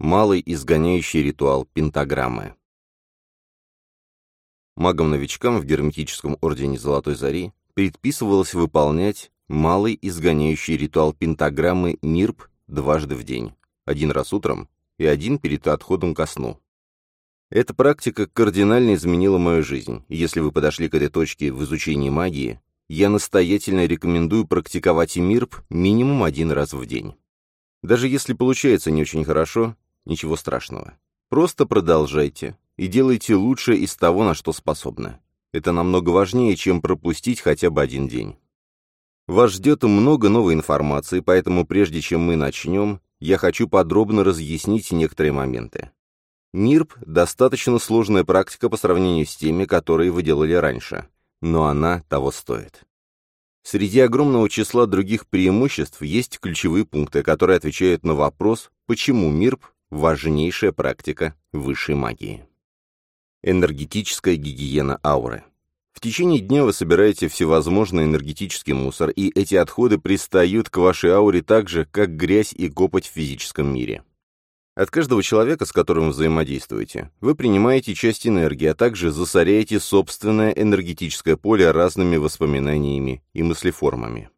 Малый изгоняющий ритуал пентаграммы. Магам-новичкам в герметическом ордене Золотой Зари предписывалось выполнять малый изгоняющий ритуал пентаграммы НИРП дважды в день, один раз утром и один перед отходом ко сну. Эта практика кардинально изменила мою жизнь, и если вы подошли к этой точке в изучении магии, я настоятельно рекомендую практиковать МИРП минимум один раз в день. Даже если получается не очень хорошо, ничего страшного. Просто продолжайте и делайте лучшее из того, на что способны. Это намного важнее, чем пропустить хотя бы один день. Вас ждет много новой информации, поэтому прежде чем мы начнем, я хочу подробно разъяснить некоторые моменты. НИРП – достаточно сложная практика по сравнению с теми, которые вы делали раньше, но она того стоит. Среди огромного числа других преимуществ есть ключевые пункты, которые отвечают на вопрос, почему МИРП – важнейшая практика высшей магии. Энергетическая гигиена ауры. В течение дня вы собираете всевозможный энергетический мусор, и эти отходы пристают к вашей ауре так же, как грязь и копоть в физическом мире. От каждого человека, с которым взаимодействуете, вы принимаете часть энергии, а также засоряете собственное энергетическое поле разными воспоминаниями и мыслеформами.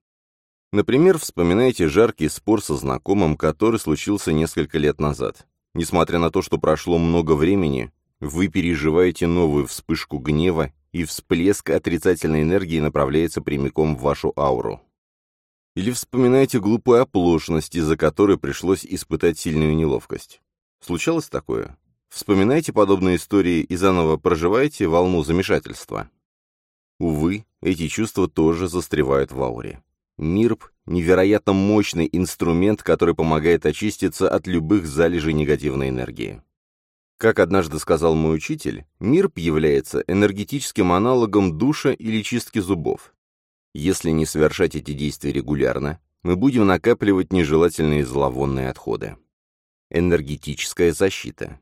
Например, вспоминаете жаркий спор со знакомым, который случился несколько лет назад. Несмотря на то, что прошло много времени, вы переживаете новую вспышку гнева, и всплеск отрицательной энергии направляется прямиком в вашу ауру. Или вспоминаете глупую оплошность, из-за которой пришлось испытать сильную неловкость. Случалось такое? Вспоминайте подобные истории и заново проживаете волну замешательства. Увы, эти чувства тоже застревают в ауре. МИРП — невероятно мощный инструмент, который помогает очиститься от любых залежей негативной энергии. Как однажды сказал мой учитель, МИРП является энергетическим аналогом душа или чистки зубов. Если не совершать эти действия регулярно, мы будем накапливать нежелательные зловонные отходы. Энергетическая защита.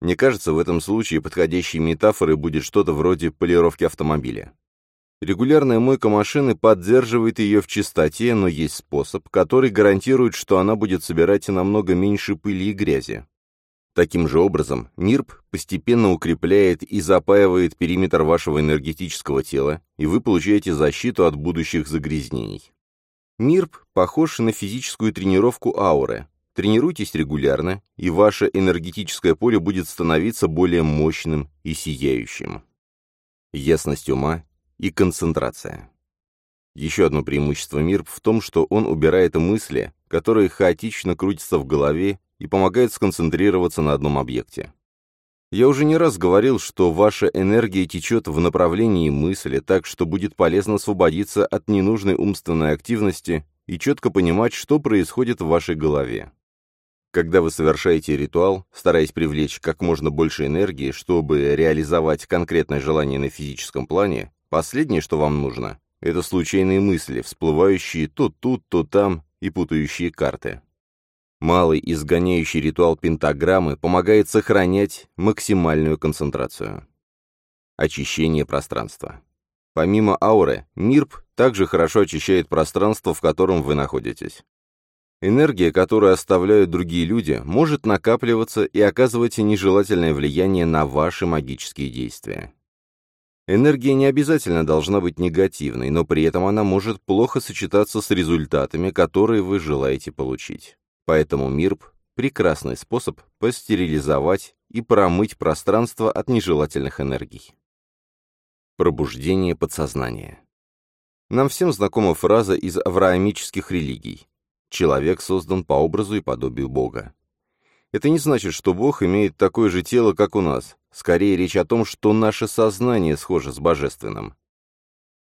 Мне кажется, в этом случае подходящей метафорой будет что-то вроде полировки автомобиля. Регулярная мойка машины поддерживает ее в чистоте, но есть способ, который гарантирует, что она будет собирать намного меньше пыли и грязи. Таким же образом, НИРП постепенно укрепляет и запаивает периметр вашего энергетического тела, и вы получаете защиту от будущих загрязнений. НИРП похож на физическую тренировку ауры. Тренируйтесь регулярно, и ваше энергетическое поле будет становиться более мощным и сияющим. Ясность ума и концентрация. Еще одно преимущество МИРП в том, что он убирает мысли, которые хаотично крутятся в голове и помогает сконцентрироваться на одном объекте. Я уже не раз говорил, что ваша энергия течет в направлении мысли, так что будет полезно освободиться от ненужной умственной активности и четко понимать, что происходит в вашей голове. Когда вы совершаете ритуал, стараясь привлечь как можно больше энергии, чтобы реализовать конкретное желание на физическом плане, последнее, что вам нужно, это случайные мысли, всплывающие то тут, то там и путающие карты. Малый изгоняющий ритуал пентаграммы помогает сохранять максимальную концентрацию. Очищение пространства. Помимо ауры, НИРП также хорошо очищает пространство, в котором вы находитесь. Энергия, которую оставляют другие люди, может накапливаться и оказывать нежелательное влияние на ваши магические действия. Энергия не обязательно должна быть негативной, но при этом она может плохо сочетаться с результатами, которые вы желаете получить. Поэтому МИРП – прекрасный способ постерилизовать и промыть пространство от нежелательных энергий. Пробуждение подсознания. Нам всем знакома фраза из авраамических религий «Человек создан по образу и подобию Бога». Это не значит, что Бог имеет такое же тело, как у нас. Скорее речь о том, что наше сознание схоже с божественным.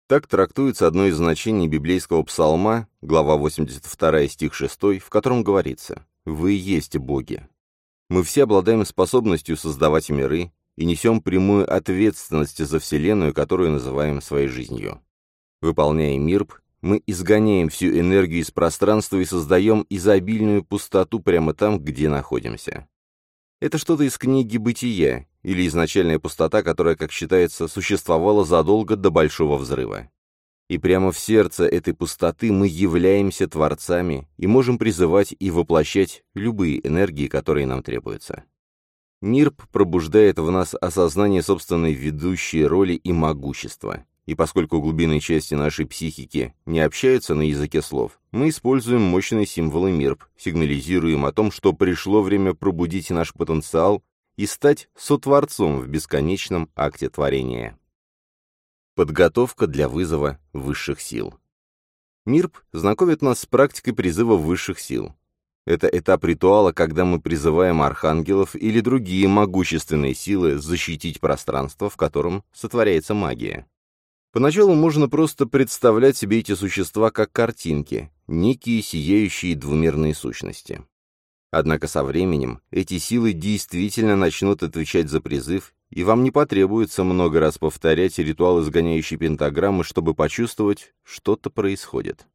Так трактуется одно из значений библейского псалма, глава 82, стих 6, в котором говорится «Вы есть боги». Мы все обладаем способностью создавать миры и несем прямую ответственность за Вселенную, которую называем своей жизнью. Выполняя МИРП, мы изгоняем всю энергию из пространства и создаем изобильную пустоту прямо там, где находимся. Это что-то из книги «Бытия», или изначальная пустота, которая, как считается, существовала задолго до Большого Взрыва. И прямо в сердце этой пустоты мы являемся творцами и можем призывать и воплощать любые энергии, которые нам требуются. НИРП пробуждает в нас осознание собственной ведущей роли и могущества. И поскольку глубинные части нашей психики не общаются на языке слов, мы используем мощные символы МИРП, сигнализируем о том, что пришло время пробудить наш потенциал и стать сотворцом в бесконечном акте творения. Подготовка для вызова высших сил. МИРП знакомит нас с практикой призыва высших сил. Это этап ритуала, когда мы призываем архангелов или другие могущественные силы защитить пространство, в котором сотворяется магия. Поначалу можно просто представлять себе эти существа как картинки, некие сияющие двумерные сущности. Однако со временем эти силы действительно начнут отвечать за призыв и вам не потребуется много раз повторять ритуал изгоняющей пентаграммы, чтобы почувствовать, что-то происходит.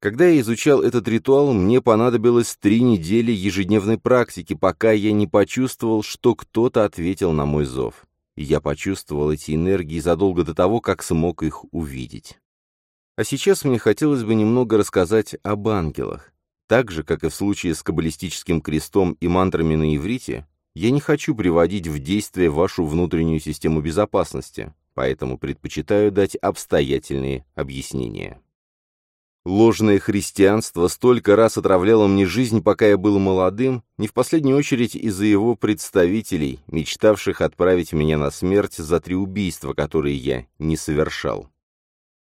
Когда я изучал этот ритуал, мне понадобилось три недели ежедневной практики, пока я не почувствовал, что кто-то ответил на мой зов. Я почувствовал эти энергии задолго до того, как смог их увидеть. А сейчас мне хотелось бы немного рассказать об ангелах. Так же, как и в случае с каббалистическим крестом и мантрами на иврите, я не хочу приводить в действие вашу внутреннюю систему безопасности, поэтому предпочитаю дать обстоятельные объяснения. Ложное христианство столько раз отравляло мне жизнь, пока я был молодым, не в последнюю очередь из-за его представителей, мечтавших отправить меня на смерть за три убийства, которые я не совершал.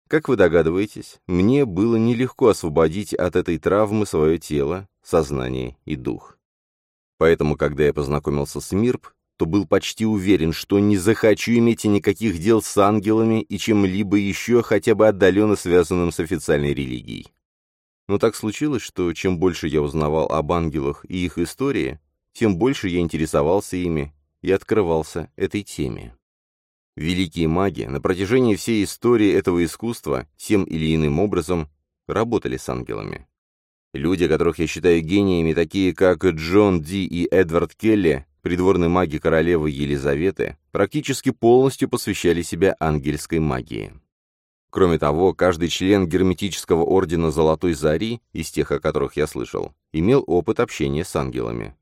Как вы догадываетесь, мне было нелегко освободить от этой травмы свое тело, сознание и дух. Поэтому, когда я познакомился с Мирп, то был почти уверен, что не захочу иметь никаких дел с ангелами и чем-либо еще хотя бы отдаленно связанным с официальной религией. Но так случилось, что чем больше я узнавал об ангелах и их истории, тем больше я интересовался ими и открывался этой теме. Великие маги на протяжении всей истории этого искусства тем или иным образом работали с ангелами. Люди, которых я считаю гениями, такие как Джон Ди и Эдвард Келли, придворные маги королевы Елизаветы, практически полностью посвящали себя ангельской магии. Кроме того, каждый член герметического ордена Золотой Зари, из тех, о которых я слышал, имел опыт общения с ангелами.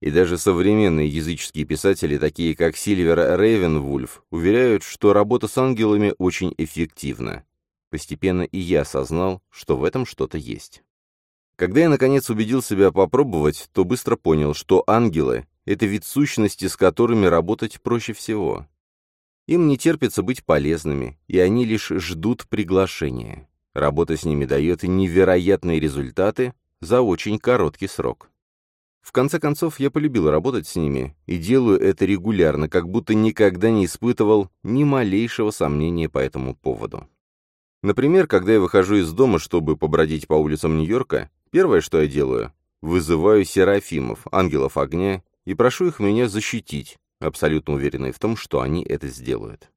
И даже современные языческие писатели, такие как Сильвер Рейвенвульф, уверяют, что работа с ангелами очень эффективна. Постепенно и я осознал, что в этом что-то есть. Когда я, наконец, убедил себя попробовать, то быстро понял, что ангелы — это вид сущности, с которыми работать проще всего. Им не терпится быть полезными, и они лишь ждут приглашения. Работа с ними дает невероятные результаты за очень короткий срок. В конце концов, я полюбил работать с ними, и делаю это регулярно, как будто никогда не испытывал ни малейшего сомнения по этому поводу. Например, когда я выхожу из дома, чтобы побродить по улицам Нью-Йорка, Первое, что я делаю, вызываю серафимов, ангелов огня, и прошу их меня защитить, абсолютно уверенный в том, что они это сделают.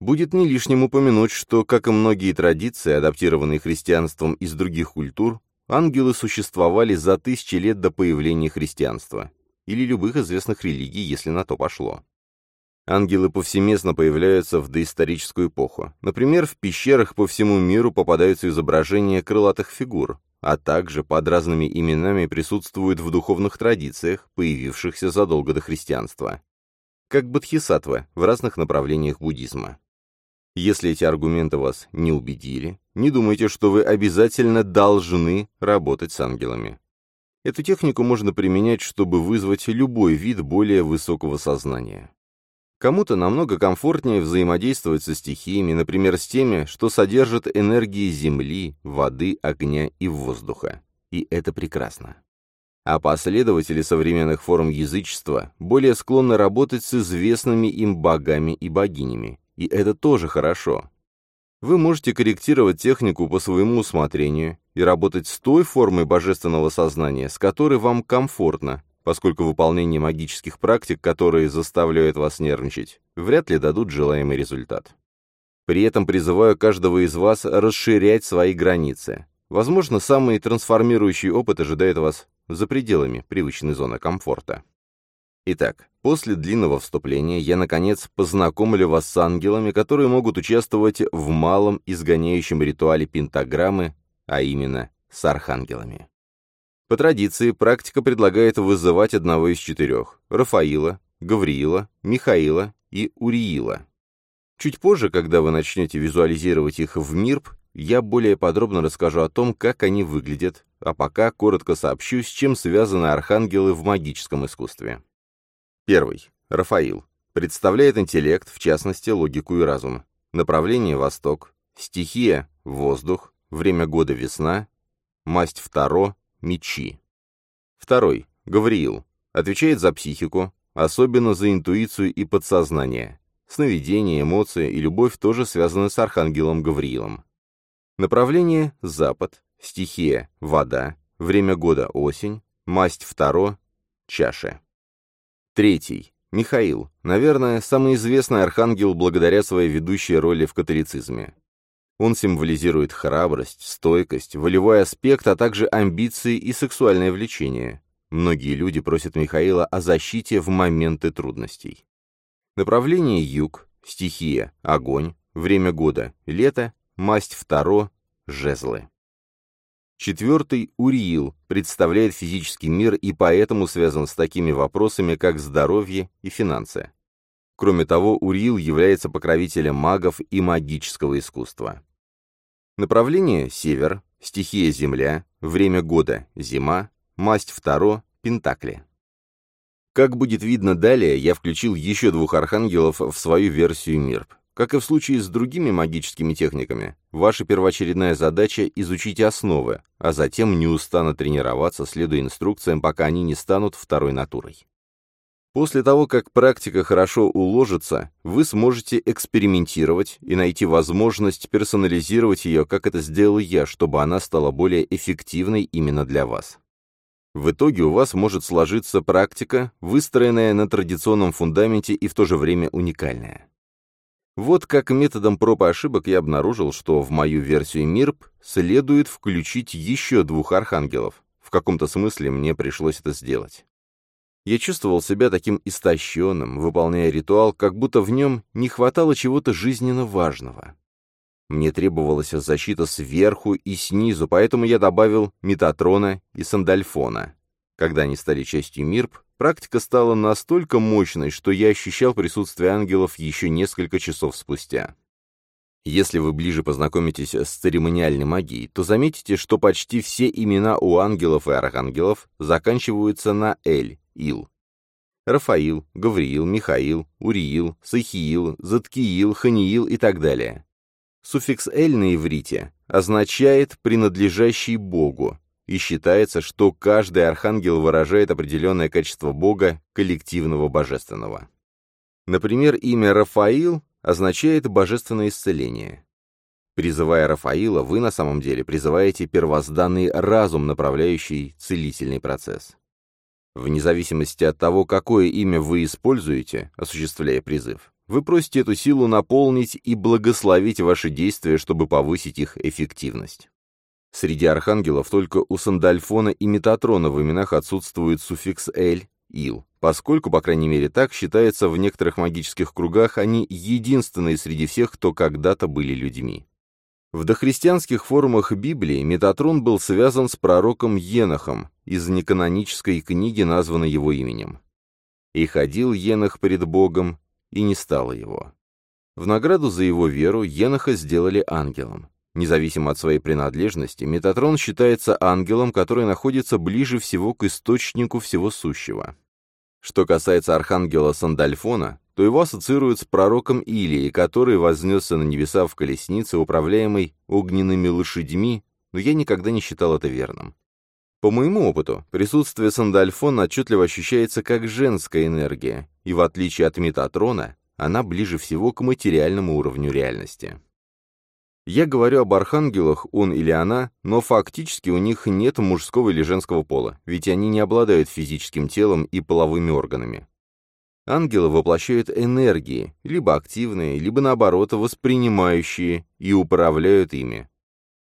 Будет не лишним упомянуть, что, как и многие традиции, адаптированные христианством из других культур, ангелы существовали за тысячи лет до появления христианства или любых известных религий, если на то пошло. Ангелы повсеместно появляются в доисторическую эпоху. Например, в пещерах по всему миру попадаются изображения крылатых фигур, а также под разными именами присутствуют в духовных традициях, появившихся задолго до христианства, как бодхисаттва в разных направлениях буддизма. Если эти аргументы вас не убедили, не думайте, что вы обязательно должны работать с ангелами. Эту технику можно применять, чтобы вызвать любой вид более высокого сознания. Кому-то намного комфортнее взаимодействовать со стихиями, например, с теми, что содержат энергии земли, воды, огня и воздуха. И это прекрасно. А последователи современных форм язычества более склонны работать с известными им богами и богинями. И это тоже хорошо. Вы можете корректировать технику по своему усмотрению и работать с той формой божественного сознания, с которой вам комфортно, поскольку выполнение магических практик, которые заставляют вас нервничать, вряд ли дадут желаемый результат. При этом призываю каждого из вас расширять свои границы. Возможно, самый трансформирующий опыт ожидает вас за пределами привычной зоны комфорта. Итак, после длинного вступления я, наконец, познакомлю вас с ангелами, которые могут участвовать в малом изгоняющем ритуале пентаграммы, а именно с архангелами. По традиции, практика предлагает вызывать одного из четырех – Рафаила, Гавриила, Михаила и Уриила. Чуть позже, когда вы начнете визуализировать их в МИРП, я более подробно расскажу о том, как они выглядят, а пока коротко сообщу, с чем связаны архангелы в магическом искусстве. Первый. Рафаил. Представляет интеллект, в частности, логику и разум. Направление – восток. Стихия – воздух. Время года – весна. Масть второ – мечи. Второй. Гавриил. Отвечает за психику, особенно за интуицию и подсознание. Сновидения, эмоции и любовь тоже связаны с архангелом Гавриилом. Направление – запад, стихия – вода, время года – осень, масть второ – чаши. Третий. Михаил. Наверное, самый известный архангел благодаря своей ведущей роли в католицизме. Он символизирует храбрость, стойкость, волевой аспект, а также амбиции и сексуальное влечение. Многие люди просят Михаила о защите в моменты трудностей. Направление юг, стихия, огонь, время года, лето, масть второ, жезлы. Четвертый Уриил представляет физический мир и поэтому связан с такими вопросами, как здоровье и финансы. Кроме того, Уриил является покровителем магов и магического искусства. Направление – север, стихия – земля, время года – зима, масть второ – пентакли. Как будет видно далее, я включил еще двух архангелов в свою версию МИРП. Как и в случае с другими магическими техниками, ваша первоочередная задача – изучить основы, а затем неустанно тренироваться, следуя инструкциям, пока они не станут второй натурой. После того, как практика хорошо уложится, вы сможете экспериментировать и найти возможность персонализировать ее, как это сделал я, чтобы она стала более эффективной именно для вас. В итоге у вас может сложиться практика, выстроенная на традиционном фундаменте и в то же время уникальная. Вот как методом проб и ошибок я обнаружил, что в мою версию МИРП следует включить еще двух архангелов. В каком-то смысле мне пришлось это сделать. Я чувствовал себя таким истощенным, выполняя ритуал, как будто в нем не хватало чего-то жизненно важного. Мне требовалась защита сверху и снизу, поэтому я добавил Метатрона и Сандальфона. Когда они стали частью МИРП, практика стала настолько мощной, что я ощущал присутствие ангелов еще несколько часов спустя. Если вы ближе познакомитесь с церемониальной магией, то заметите, что почти все имена у ангелов и архангелов заканчиваются на «эль» — «ил». Рафаил, Гавриил, Михаил, Уриил, Сахиил, Заткиил, Ханиил и так далее. Суффикс «эль» на иврите означает «принадлежащий Богу», и считается, что каждый архангел выражает определенное качество Бога, коллективного божественного. Например, имя Рафаил означает «божественное исцеление». Призывая Рафаила, вы на самом деле призываете первозданный разум, направляющий целительный процесс. Вне зависимости от того, какое имя вы используете, осуществляя призыв, вы просите эту силу наполнить и благословить ваши действия, чтобы повысить их эффективность. Среди архангелов только у Сандальфона и Метатрона в именах отсутствует суффикс «эль» — «ил», поскольку, по крайней мере так, считается в некоторых магических кругах, они единственные среди всех, кто когда-то были людьми. В дохристианских формах Библии Метатрон был связан с пророком Енохом из неканонической книги, названной его именем. «И ходил Енох пред Богом, и не стало его. В награду за его веру Еноха сделали ангелом. Независимо от своей принадлежности, Метатрон считается ангелом, который находится ближе всего к источнику всего сущего. Что касается архангела Сандальфона, то его ассоциируют с пророком Илией, который вознесся на небеса в колеснице, управляемой огненными лошадьми, но я никогда не считал это верным. По моему опыту, присутствие Сандальфона отчетливо ощущается как женская энергия, и в отличие от Метатрона, она ближе всего к материальному уровню реальности. Я говорю об архангелах, он или она, но фактически у них нет мужского или женского пола, ведь они не обладают физическим телом и половыми органами. Ангелы воплощают энергии, либо активные, либо наоборот воспринимающие и управляют ими,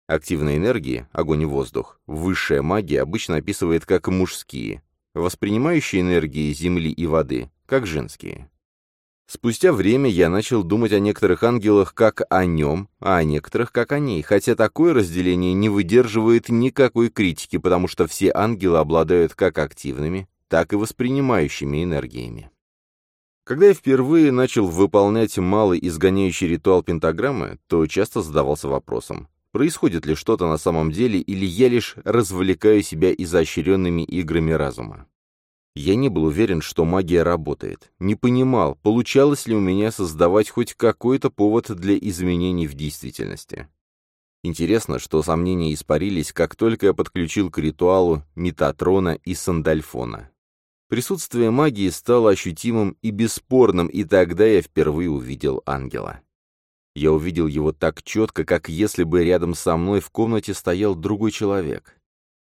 Активные энергии, огонь и воздух, высшая магия обычно описывает как мужские, воспринимающие энергии Земли и воды, как женские. Спустя время я начал думать о некоторых ангелах как о нем, а о некоторых как о ней, хотя такое разделение не выдерживает никакой критики, потому что все ангелы обладают как активными, так и воспринимающими энергиями. Когда я впервые начал выполнять малый изгоняющий ритуал пентаграммы, то часто задавался вопросом, происходит ли что-то на самом деле или я лишь развлекаю себя изощренными играми разума. Я не был уверен, что магия работает. Не понимал, получалось ли у меня создавать хоть какой-то повод для изменений в действительности. Интересно, что сомнения испарились, как только я подключил к ритуалу Метатрона и Сандальфона. Присутствие магии стало ощутимым и бесспорным, и тогда я впервые увидел ангела. Я увидел его так четко, как если бы рядом со мной в комнате стоял другой человек.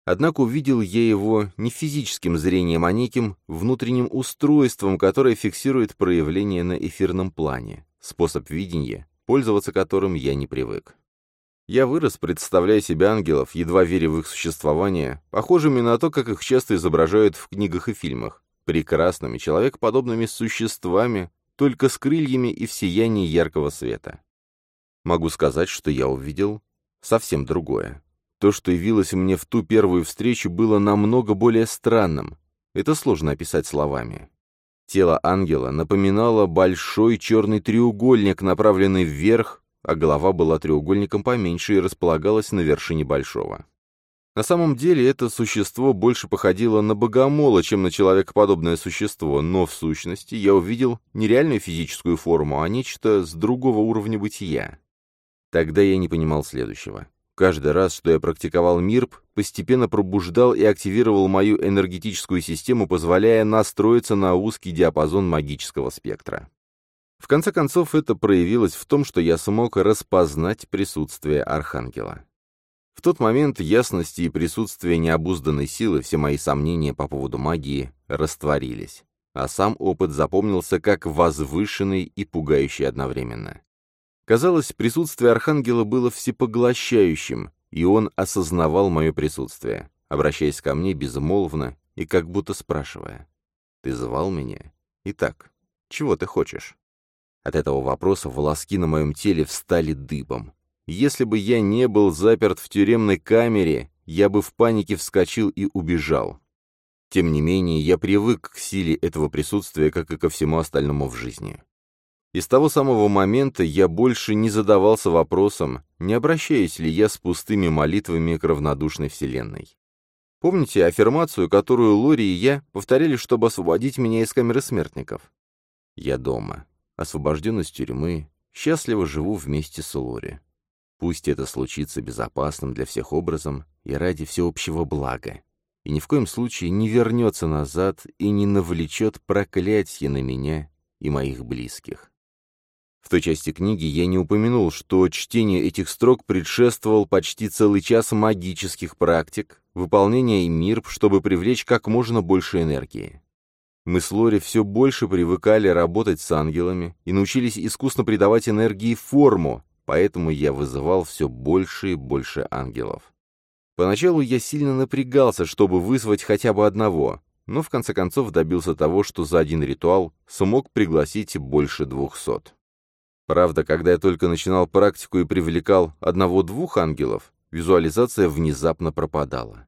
Однако увидел я его не физическим зрением, а неким внутренним устройством, которое фиксирует проявление на эфирном плане, способ видения, пользоваться которым я не привык. Я вырос, представляя себе ангелов, едва веря в их существование, похожими на то, как их часто изображают в книгах и фильмах, прекрасными, человекоподобными существами, только с крыльями и в сиянии яркого света. Могу сказать, что я увидел совсем другое. То, что явилось мне в ту первую встречу, было намного более странным. Это сложно описать словами. Тело ангела напоминало большой черный треугольник, направленный вверх, а голова была треугольником поменьше и располагалась на вершине большого. На самом деле это существо больше походило на богомола, чем на человекоподобное существо, но в сущности я увидел не реальную физическую форму, а нечто с другого уровня бытия. Тогда я не понимал следующего. Каждый раз, что я практиковал МИРП, постепенно пробуждал и активировал мою энергетическую систему, позволяя настроиться на узкий диапазон магического спектра. В конце концов, это проявилось в том, что я смог распознать присутствие Архангела. В тот момент ясности и присутствие необузданной силы, все мои сомнения по поводу магии, растворились, а сам опыт запомнился как возвышенный и пугающий одновременно. Казалось, присутствие Архангела было всепоглощающим, и он осознавал мое присутствие, обращаясь ко мне безмолвно и как будто спрашивая. «Ты звал меня? Итак, чего ты хочешь?» От этого вопроса волоски на моем теле встали дыбом. Если бы я не был заперт в тюремной камере, я бы в панике вскочил и убежал. Тем не менее, я привык к силе этого присутствия, как и ко всему остальному в жизни. И с того самого момента я больше не задавался вопросом, не обращаюсь ли я с пустыми молитвами к равнодушной Вселенной. Помните аффирмацию, которую Лори и я повторяли, чтобы освободить меня из камеры смертников? Я дома, освобожден из тюрьмы, счастливо живу вместе с Лори. Пусть это случится безопасным для всех образом и ради всеобщего блага, и ни в коем случае не вернется назад и не навлечет проклятие на меня и моих близких. В той части книги я не упомянул, что чтение этих строк предшествовал почти целый час магических практик, выполнения МИРП, чтобы привлечь как можно больше энергии. Мы с Лори все больше привыкали работать с ангелами и научились искусно придавать энергии форму, поэтому я вызывал все больше и больше ангелов. Поначалу я сильно напрягался, чтобы вызвать хотя бы одного, но в конце концов добился того, что за один ритуал смог пригласить больше двухсот. Правда, когда я только начинал практику и привлекал одного-двух ангелов, визуализация внезапно пропадала.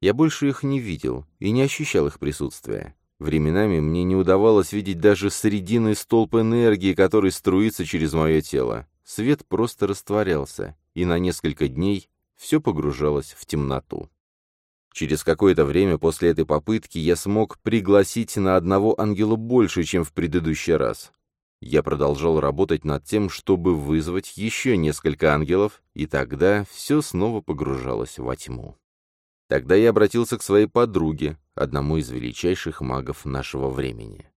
Я больше их не видел и не ощущал их присутствия. Временами мне не удавалось видеть даже срединный столб энергии, который струится через мое тело. Свет просто растворялся, и на несколько дней все погружалось в темноту. Через какое-то время после этой попытки я смог пригласить на одного ангела больше, чем в предыдущий раз. Я продолжал работать над тем, чтобы вызвать еще несколько ангелов, и тогда все снова погружалось во тьму. Тогда я обратился к своей подруге, одному из величайших магов нашего времени.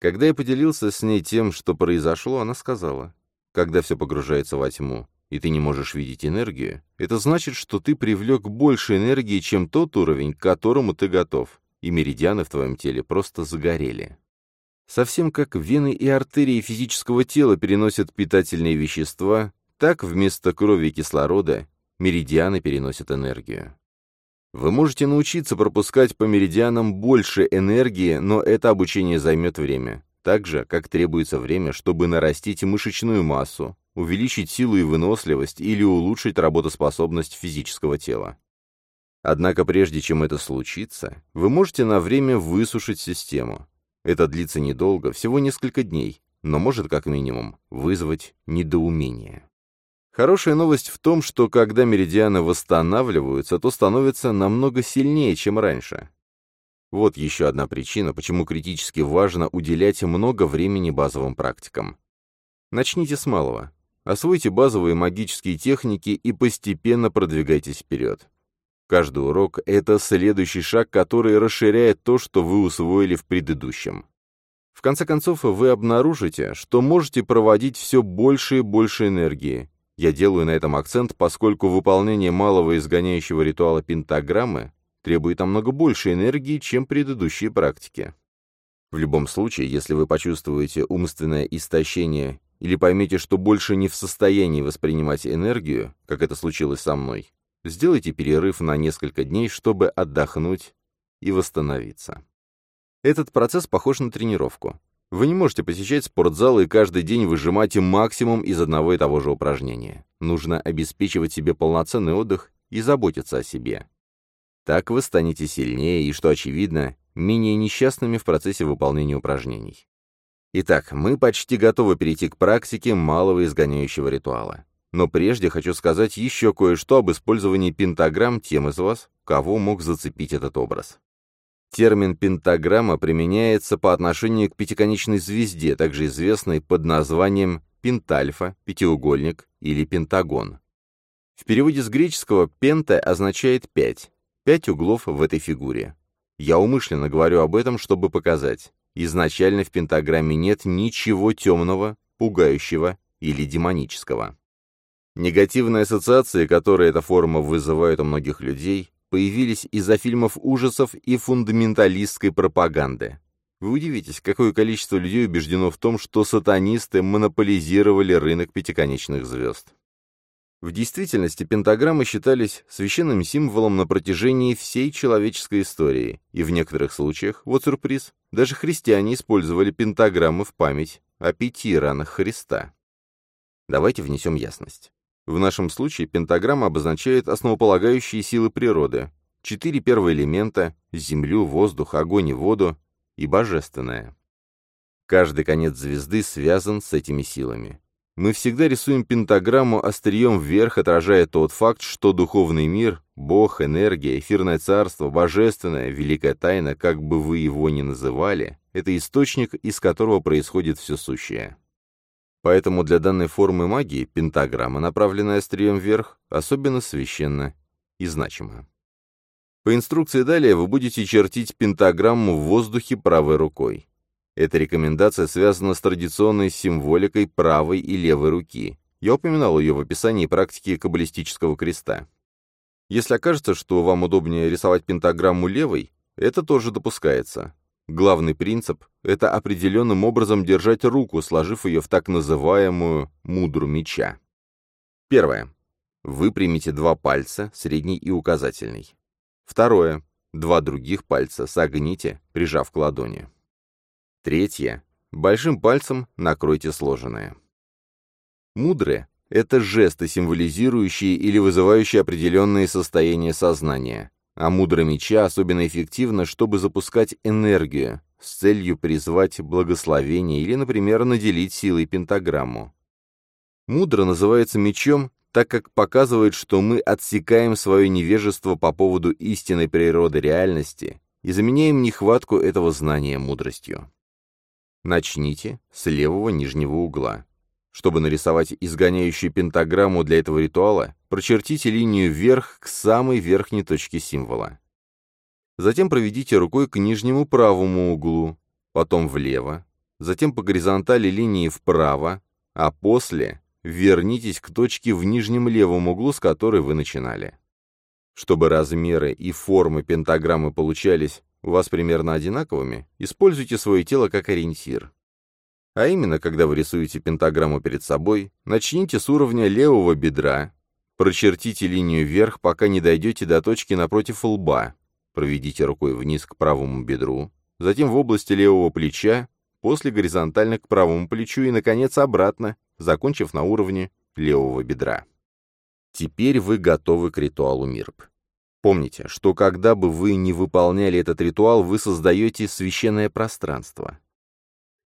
Когда я поделился с ней тем, что произошло, она сказала, «Когда все погружается во тьму, и ты не можешь видеть энергию, это значит, что ты привлек больше энергии, чем тот уровень, к которому ты готов, и меридианы в твоем теле просто загорели». Совсем как вены и артерии физического тела переносят питательные вещества, так вместо крови и кислорода меридианы переносят энергию. Вы можете научиться пропускать по меридианам больше энергии, но это обучение займет время. Так же, как требуется время, чтобы нарастить мышечную массу, увеличить силу и выносливость или улучшить работоспособность физического тела. Однако прежде чем это случится, вы можете на время высушить систему. Это длится недолго, всего несколько дней, но может как минимум вызвать недоумение. Хорошая новость в том, что когда меридианы восстанавливаются, то становятся намного сильнее, чем раньше. Вот еще одна причина, почему критически важно уделять много времени базовым практикам. Начните с малого. Освойте базовые магические техники и постепенно продвигайтесь вперед. Каждый урок — это следующий шаг, который расширяет то, что вы усвоили в предыдущем. В конце концов, вы обнаружите, что можете проводить все больше и больше энергии, я делаю на этом акцент, поскольку выполнение малого изгоняющего ритуала пентаграммы требует намного больше энергии, чем предыдущие практики. В любом случае, если вы почувствуете умственное истощение или поймете, что больше не в состоянии воспринимать энергию, как это случилось со мной, сделайте перерыв на несколько дней, чтобы отдохнуть и восстановиться. Этот процесс похож на тренировку. Вы не можете посещать спортзал и каждый день выжимать максимум из одного и того же упражнения. Нужно обеспечивать себе полноценный отдых и заботиться о себе. Так вы станете сильнее и, что очевидно, менее несчастными в процессе выполнения упражнений. Итак, мы почти готовы перейти к практике малого изгоняющего ритуала. Но прежде хочу сказать еще кое-что об использовании пентаграмм тем из вас, кого мог зацепить этот образ. Термин «пентаграмма» применяется по отношению к пятиконечной звезде, также известной под названием пентальфа, пятиугольник или пентагон. В переводе с греческого «пента» означает «пять», пять углов в этой фигуре. Я умышленно говорю об этом, чтобы показать. Изначально в пентаграмме нет ничего темного, пугающего или демонического. Негативные ассоциации, которые эта форма вызывает у многих людей, появились из-за фильмов ужасов и фундаменталистской пропаганды. Вы удивитесь, какое количество людей убеждено в том, что сатанисты монополизировали рынок пятиконечных звезд. В действительности пентаграммы считались священным символом на протяжении всей человеческой истории, и в некоторых случаях, вот сюрприз, даже христиане использовали пентаграммы в память о пяти ранах Христа. Давайте внесем ясность. В нашем случае пентаграмма обозначает основополагающие силы природы, четыре первые элемента — землю, воздух, огонь и воду, и божественное. Каждый конец звезды связан с этими силами. Мы всегда рисуем пентаграмму острием вверх, отражая тот факт, что духовный мир, Бог, энергия, эфирное царство, божественное, великая тайна, как бы вы его ни называли, это источник, из которого происходит все сущее. Поэтому для данной формы магии пентаграмма, направленная острием вверх, особенно священна и значима. По инструкции далее вы будете чертить пентаграмму в воздухе правой рукой. Эта рекомендация связана с традиционной символикой правой и левой руки. Я упоминал ее в описании практики каббалистического креста. Если окажется, что вам удобнее рисовать пентаграмму левой, это тоже допускается. Главный принцип — это определенным образом держать руку, сложив ее в так называемую «мудру меча». Первое. Вы примите два пальца, средний и указательный. Второе. Два других пальца согните, прижав к ладони. Третье. Большим пальцем накройте сложенное. Мудрые — это жесты, символизирующие или вызывающие определенные состояния сознания. А мудро меча особенно эффективно, чтобы запускать энергию, с целью призвать благословение или, например, наделить силой пентаграмму. Мудро называется мечом, так как показывает, что мы отсекаем свое невежество по поводу истинной природы реальности и заменяем нехватку этого знания мудростью. Начните с левого нижнего угла. Чтобы нарисовать изгоняющую пентаграмму для этого ритуала, прочертите линию вверх к самой верхней точке символа. Затем проведите рукой к нижнему правому углу, потом влево, затем по горизонтали линии вправо, а после вернитесь к точке в нижнем левом углу, с которой вы начинали. Чтобы размеры и формы пентаграммы получались у вас примерно одинаковыми, используйте свое тело как ориентир. А именно, когда вы рисуете пентаграмму перед собой, начните с уровня левого бедра, Прочертите линию вверх, пока не дойдете до точки напротив лба. Проведите рукой вниз к правому бедру, затем в области левого плеча, после горизонтально к правому плечу и, наконец, обратно, закончив на уровне левого бедра. Теперь вы готовы к ритуалу МИРП. Помните, что когда бы вы не выполняли этот ритуал, вы создаете священное пространство.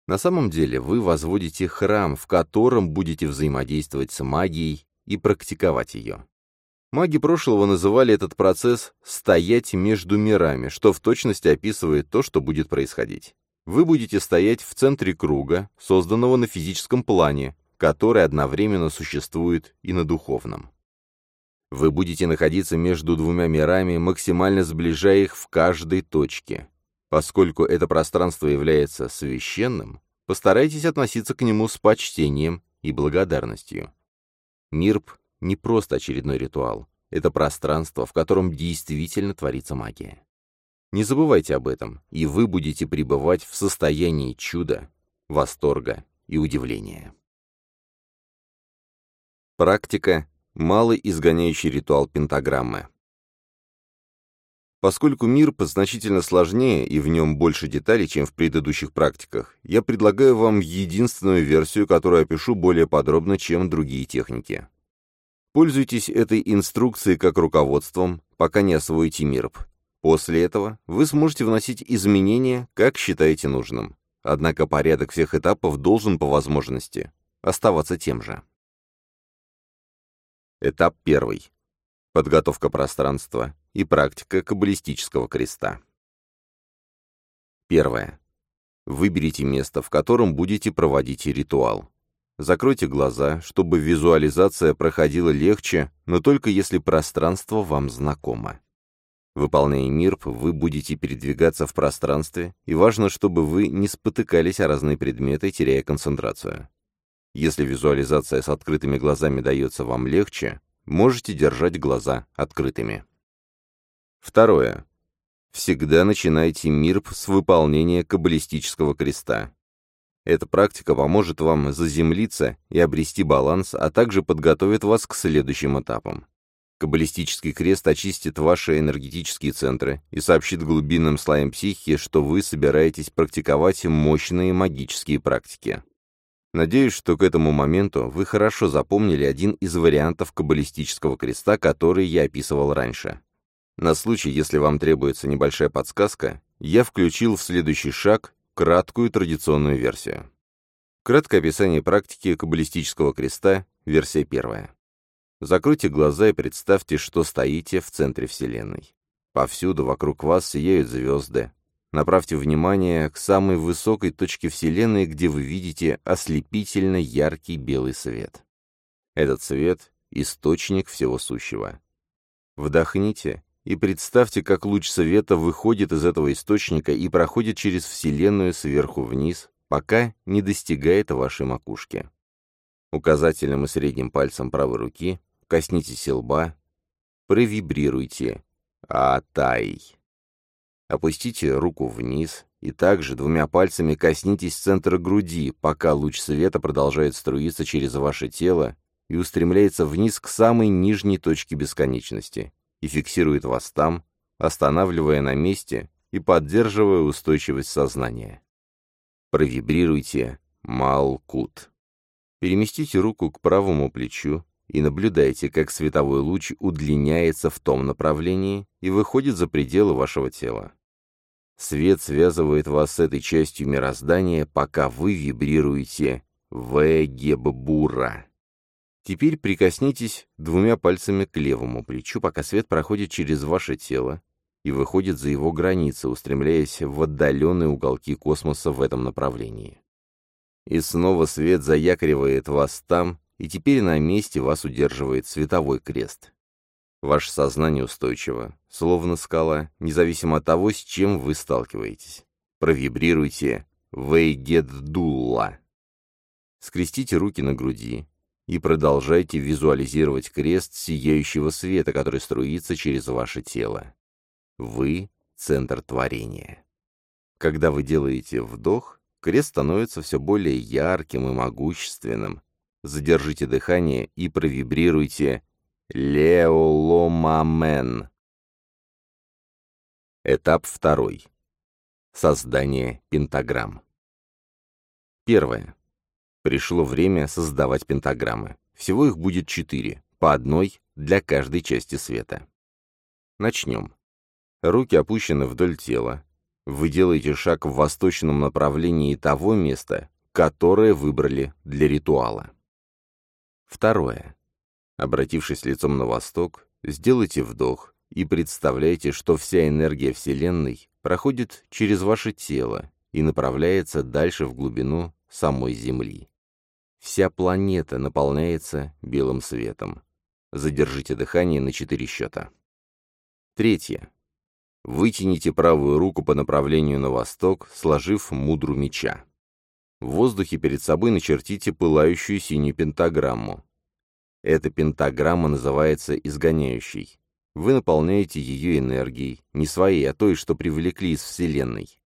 На самом деле вы возводите храм, в котором будете взаимодействовать с магией и практиковать ее. Маги прошлого называли этот процесс «стоять между мирами», что в точности описывает то, что будет происходить. Вы будете стоять в центре круга, созданного на физическом плане, который одновременно существует и на духовном. Вы будете находиться между двумя мирами, максимально сближая их в каждой точке. Поскольку это пространство является священным, постарайтесь относиться к нему с почтением и благодарностью. Мирп — не просто очередной ритуал. Это пространство, в котором действительно творится магия. Не забывайте об этом, и вы будете пребывать в состоянии чуда, восторга и удивления. Практика Малый изгоняющий ритуал пентаграммы. Поскольку мир значительно сложнее и в нем больше деталей, чем в предыдущих практиках, я предлагаю вам единственную версию, которую опишу более подробно, чем другие техники. Пользуйтесь этой инструкцией как руководством, пока не освоите МИРП. После этого вы сможете вносить изменения, как считаете нужным. Однако порядок всех этапов должен по возможности оставаться тем же. Этап первый. Подготовка пространства и практика каббалистического креста. Первое. Выберите место, в котором будете проводить ритуал. Закройте глаза, чтобы визуализация проходила легче, но только если пространство вам знакомо. Выполняя МИРП, вы будете передвигаться в пространстве, и важно, чтобы вы не спотыкались о разные предметы, теряя концентрацию. Если визуализация с открытыми глазами дается вам легче, можете держать глаза открытыми. Второе. Всегда начинайте МИРП с выполнения каббалистического креста. Эта практика поможет вам заземлиться и обрести баланс, а также подготовит вас к следующим этапам. Каббалистический крест очистит ваши энергетические центры и сообщит глубинным слоям психики, что вы собираетесь практиковать мощные магические практики. Надеюсь, что к этому моменту вы хорошо запомнили один из вариантов каббалистического креста, который я описывал раньше. На случай, если вам требуется небольшая подсказка, я включил в следующий шаг краткую традиционную версию. Краткое описание практики каббалистического креста, версия первая. Закройте глаза и представьте, что стоите в центре Вселенной. Повсюду вокруг вас сияют звезды, Направьте внимание к самой высокой точке Вселенной, где вы видите ослепительно яркий белый свет. Этот свет — источник всего сущего. Вдохните и представьте, как луч света выходит из этого источника и проходит через Вселенную сверху вниз, пока не достигает вашей макушки. Указательным и средним пальцем правой руки коснитесь лба, провибрируйте «Атай». Опустите руку вниз и также двумя пальцами коснитесь центра груди, пока луч света продолжает струиться через ваше тело и устремляется вниз к самой нижней точке бесконечности и фиксирует вас там, останавливая на месте и поддерживая устойчивость сознания. Провибрируйте Малкут. Переместите руку к правому плечу и наблюдайте, как световой луч удлиняется в том направлении и выходит за пределы вашего тела. Свет связывает вас с этой частью мироздания, пока вы вибрируете Вегеббура. Теперь прикоснитесь двумя пальцами к левому плечу, пока свет проходит через ваше тело и выходит за его границы, устремляясь в отдаленные уголки космоса в этом направлении. И снова свет заякоривает вас там, и теперь на месте вас удерживает световой крест. Ваше сознание устойчиво, словно скала, независимо от того, с чем вы сталкиваетесь. Провибрируйте «Вейгеддулла». Скрестите руки на груди и продолжайте визуализировать крест сияющего света, который струится через ваше тело. Вы — центр творения. Когда вы делаете вдох, крест становится все более ярким и могущественным, Задержите дыхание и провибрируйте Леоломамен. Этап второй. Создание пентаграмм. Первое. Пришло время создавать пентаграммы. Всего их будет четыре, по одной для каждой части света. Начнем. Руки опущены вдоль тела. Вы делаете шаг в восточном направлении того места, которое выбрали для ритуала. Второе. Обратившись лицом на восток, сделайте вдох и представляйте, что вся энергия Вселенной проходит через ваше тело и направляется дальше в глубину самой Земли. Вся планета наполняется белым светом. Задержите дыхание на четыре счета. Третье. Вытяните правую руку по направлению на восток, сложив мудру меча. В воздухе перед собой начертите пылающую синюю пентаграмму. Эта пентаграмма называется изгоняющей. Вы наполняете ее энергией, не своей, а той, что привлекли из Вселенной.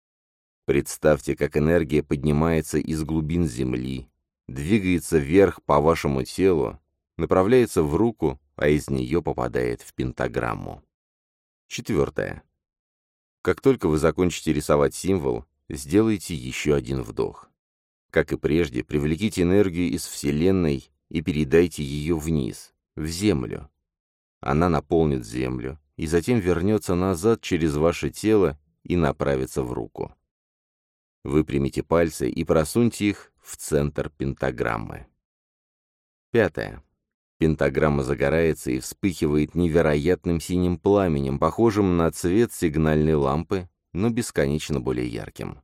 Представьте, как энергия поднимается из глубин Земли, двигается вверх по вашему телу, направляется в руку, а из нее попадает в пентаграмму. Четвертое. Как только вы закончите рисовать символ, сделайте еще один вдох. Как и прежде, привлеките энергию из Вселенной и передайте ее вниз, в Землю. Она наполнит Землю и затем вернется назад через ваше тело и направится в руку. Выпрямите пальцы и просуньте их в центр пентаграммы. Пятое. Пентаграмма загорается и вспыхивает невероятным синим пламенем, похожим на цвет сигнальной лампы, но бесконечно более ярким.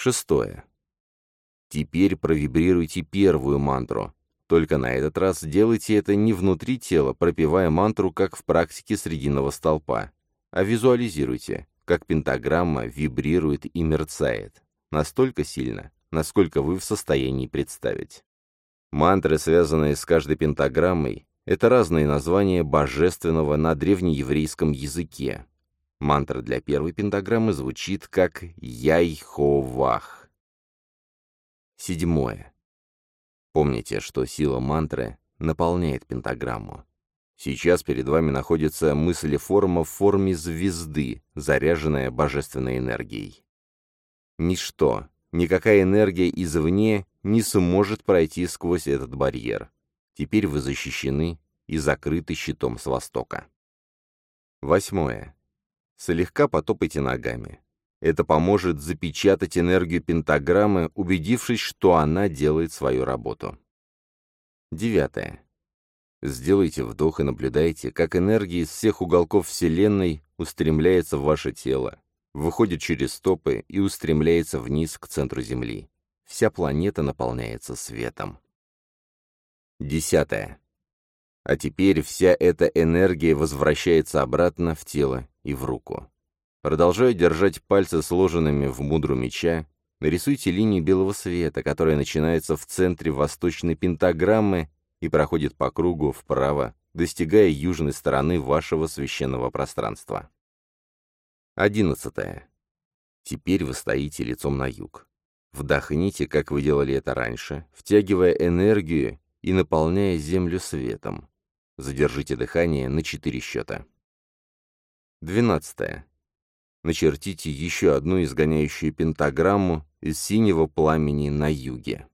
Шестое. Теперь провибрируйте первую мантру. Только на этот раз делайте это не внутри тела, пропевая мантру, как в практике срединного столпа, а визуализируйте, как пентаграмма вибрирует и мерцает. Настолько сильно, насколько вы в состоянии представить. Мантры, связанные с каждой пентаграммой, это разные названия божественного на древнееврейском языке. Мантра для первой пентаграммы звучит как «Яйховах». Седьмое. Помните, что сила мантры наполняет пентаграмму. Сейчас перед вами находится мыслеформа в форме звезды, заряженная божественной энергией. Ничто, никакая энергия извне не сможет пройти сквозь этот барьер. Теперь вы защищены и закрыты щитом с востока. Восьмое. Слегка потопайте ногами. Это поможет запечатать энергию пентаграммы, убедившись, что она делает свою работу. Девятое. Сделайте вдох и наблюдайте, как энергия из всех уголков Вселенной устремляется в ваше тело, выходит через стопы и устремляется вниз к центру Земли. Вся планета наполняется светом. Десятое. А теперь вся эта энергия возвращается обратно в тело и в руку. Продолжая держать пальцы сложенными в мудру меча, нарисуйте линию белого света, которая начинается в центре восточной пентаграммы и проходит по кругу вправо, достигая южной стороны вашего священного пространства. Одиннадцатое. Теперь вы стоите лицом на юг. Вдохните, как вы делали это раньше, втягивая энергию и наполняя землю светом. Задержите дыхание на четыре счета. Двенадцатое. Начертите еще одну изгоняющую пентаграмму из синего пламени на юге.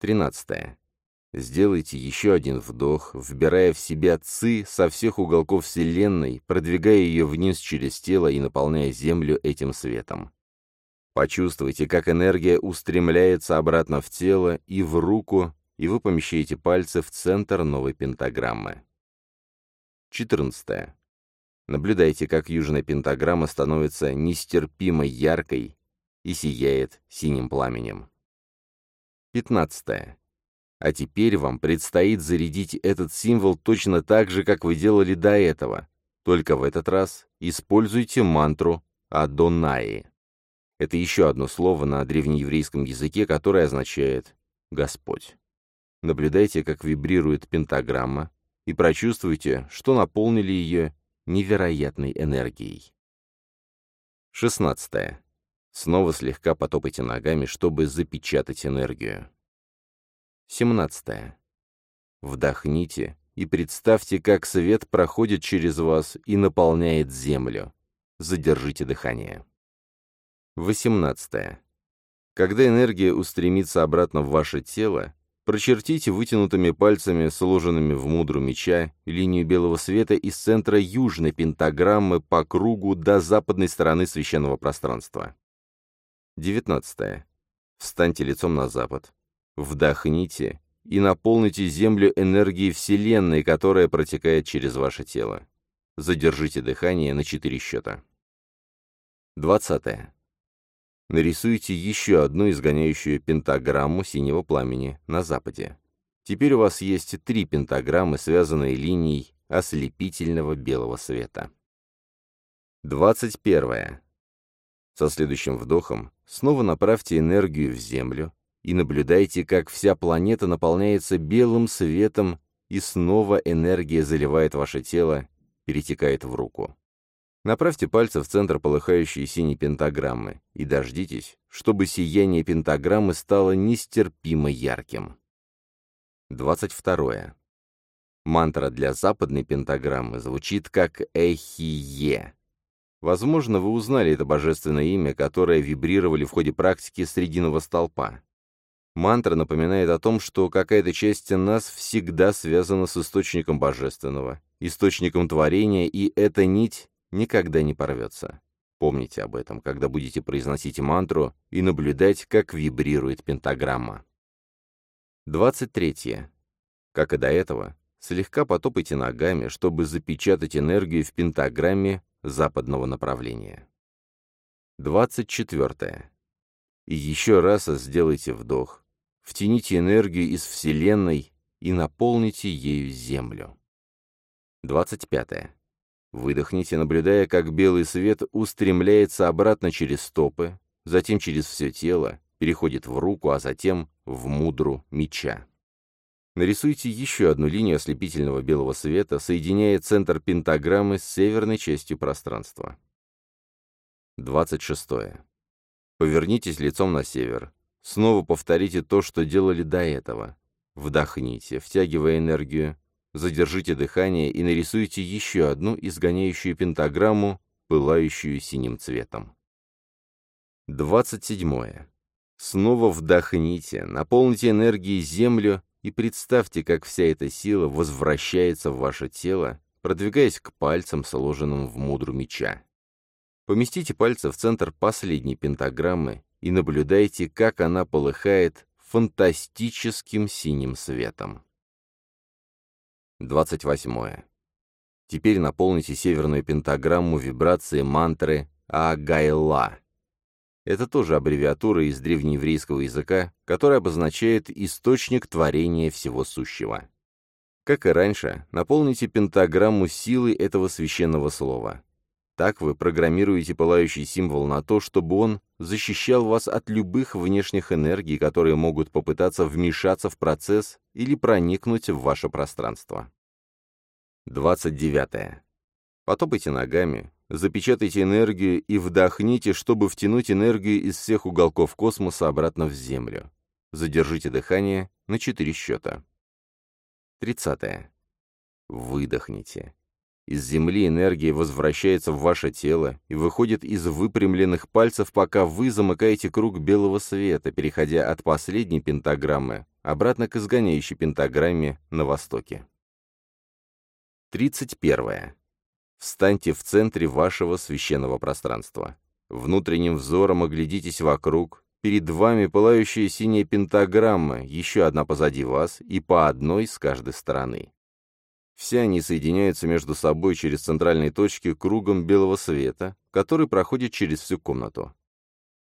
13. Сделайте еще один вдох, вбирая в себя ци со всех уголков Вселенной, продвигая ее вниз через тело и наполняя Землю этим светом. Почувствуйте, как энергия устремляется обратно в тело и в руку, и вы помещаете пальцы в центр новой пентаграммы. 14. Наблюдайте, как южная пентаграмма становится нестерпимо яркой и сияет синим пламенем. 15. А теперь вам предстоит зарядить этот символ точно так же, как вы делали до этого, только в этот раз используйте мантру «Адонаи». Это еще одно слово на древнееврейском языке, которое означает «Господь». Наблюдайте, как вибрирует пентаграмма, и прочувствуйте, что наполнили ее невероятной энергией. 16. Снова слегка потопайте ногами, чтобы запечатать энергию. 17. Вдохните и представьте, как свет проходит через вас и наполняет землю. Задержите дыхание. 18. Когда энергия устремится обратно в ваше тело, прочертите вытянутыми пальцами, сложенными в мудру меча, линию белого света из центра южной пентаграммы по кругу до западной стороны священного пространства. 19. Встаньте лицом на запад. Вдохните и наполните Землю энергией Вселенной, которая протекает через ваше тело. Задержите дыхание на 4 счета. 20. Нарисуйте еще одну изгоняющую пентаграмму синего пламени на западе. Теперь у вас есть три пентаграммы, связанные линией ослепительного белого света. 21. Со следующим вдохом снова направьте энергию в Землю и наблюдайте, как вся планета наполняется белым светом, и снова энергия заливает ваше тело, перетекает в руку. Направьте пальцы в центр полыхающей синей пентаграммы и дождитесь, чтобы сияние пентаграммы стало нестерпимо ярким. 22. Мантра для западной пентаграммы звучит как «Эхие». Возможно, вы узнали это божественное имя, которое вибрировали в ходе практики срединного столпа. Мантра напоминает о том, что какая-то часть нас всегда связана с источником божественного, источником творения, и эта нить никогда не порвется. Помните об этом, когда будете произносить мантру и наблюдать, как вибрирует пентаграмма. 23. Как и до этого, слегка потопайте ногами, чтобы запечатать энергию в пентаграмме западного направления. 24. И еще раз сделайте вдох. Втяните энергию из Вселенной и наполните ею Землю. 25. Выдохните, наблюдая, как белый свет устремляется обратно через стопы, затем через все тело, переходит в руку, а затем в мудру меча. Нарисуйте еще одну линию ослепительного белого света, соединяя центр пентаграммы с северной частью пространства. 26. Повернитесь лицом на север. Снова повторите то, что делали до этого. Вдохните, втягивая энергию, задержите дыхание и нарисуйте еще одну изгоняющую пентаграмму, пылающую синим цветом. 27. Снова вдохните, наполните энергией землю и представьте, как вся эта сила возвращается в ваше тело, продвигаясь к пальцам, сложенным в мудру меча. Поместите пальцы в центр последней пентаграммы и наблюдайте, как она полыхает фантастическим синим светом. 28. Теперь наполните северную пентаграмму вибрации мантры Агайла. Это тоже аббревиатура из древнееврейского языка, которая обозначает источник творения всего сущего. Как и раньше, наполните пентаграмму силой этого священного слова. Так вы программируете пылающий символ на то, чтобы он защищал вас от любых внешних энергий, которые могут попытаться вмешаться в процесс или проникнуть в ваше пространство. 29. Потопайте ногами, запечатайте энергию и вдохните, чтобы втянуть энергию из всех уголков космоса обратно в Землю. Задержите дыхание на 4 счета. 30. Выдохните. Из земли энергия возвращается в ваше тело и выходит из выпрямленных пальцев, пока вы замыкаете круг белого света, переходя от последней пентаграммы обратно к изгоняющей пентаграмме на востоке. 31. Встаньте в центре вашего священного пространства. Внутренним взором оглядитесь вокруг. Перед вами пылающая синяя пентаграмма, еще одна позади вас и по одной с каждой стороны. Все они соединяются между собой через центральные точки кругом белого света, который проходит через всю комнату.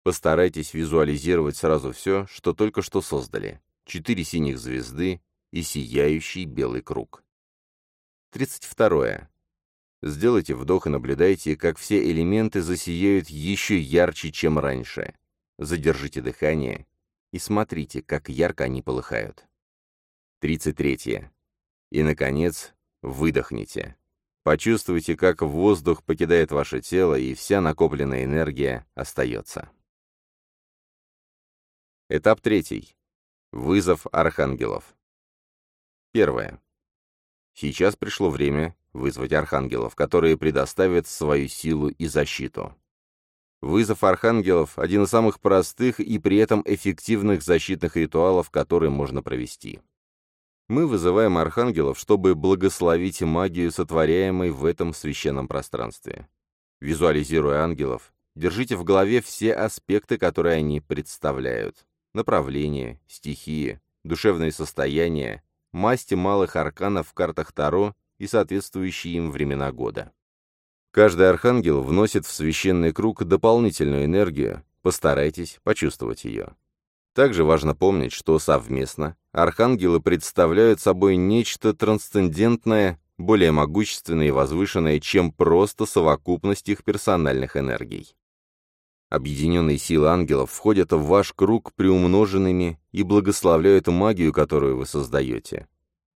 Постарайтесь визуализировать сразу все, что только что создали. Четыре синих звезды и сияющий белый круг. 32. Сделайте вдох и наблюдайте, как все элементы засияют еще ярче, чем раньше. Задержите дыхание и смотрите, как ярко они полыхают. 33. И, наконец, Выдохните. Почувствуйте, как воздух покидает ваше тело, и вся накопленная энергия остается. Этап третий. Вызов архангелов. Первое. Сейчас пришло время вызвать архангелов, которые предоставят свою силу и защиту. Вызов архангелов – один из самых простых и при этом эффективных защитных ритуалов, которые можно провести. Мы вызываем архангелов, чтобы благословить магию, сотворяемой в этом священном пространстве. Визуализируя ангелов, держите в голове все аспекты, которые они представляют. Направление, стихии, душевные состояния, масти малых арканов в картах Таро и соответствующие им времена года. Каждый архангел вносит в священный круг дополнительную энергию, постарайтесь почувствовать ее. Также важно помнить, что совместно архангелы представляют собой нечто трансцендентное, более могущественное и возвышенное, чем просто совокупность их персональных энергий. Объединенные силы ангелов входят в ваш круг приумноженными и благословляют магию, которую вы создаете.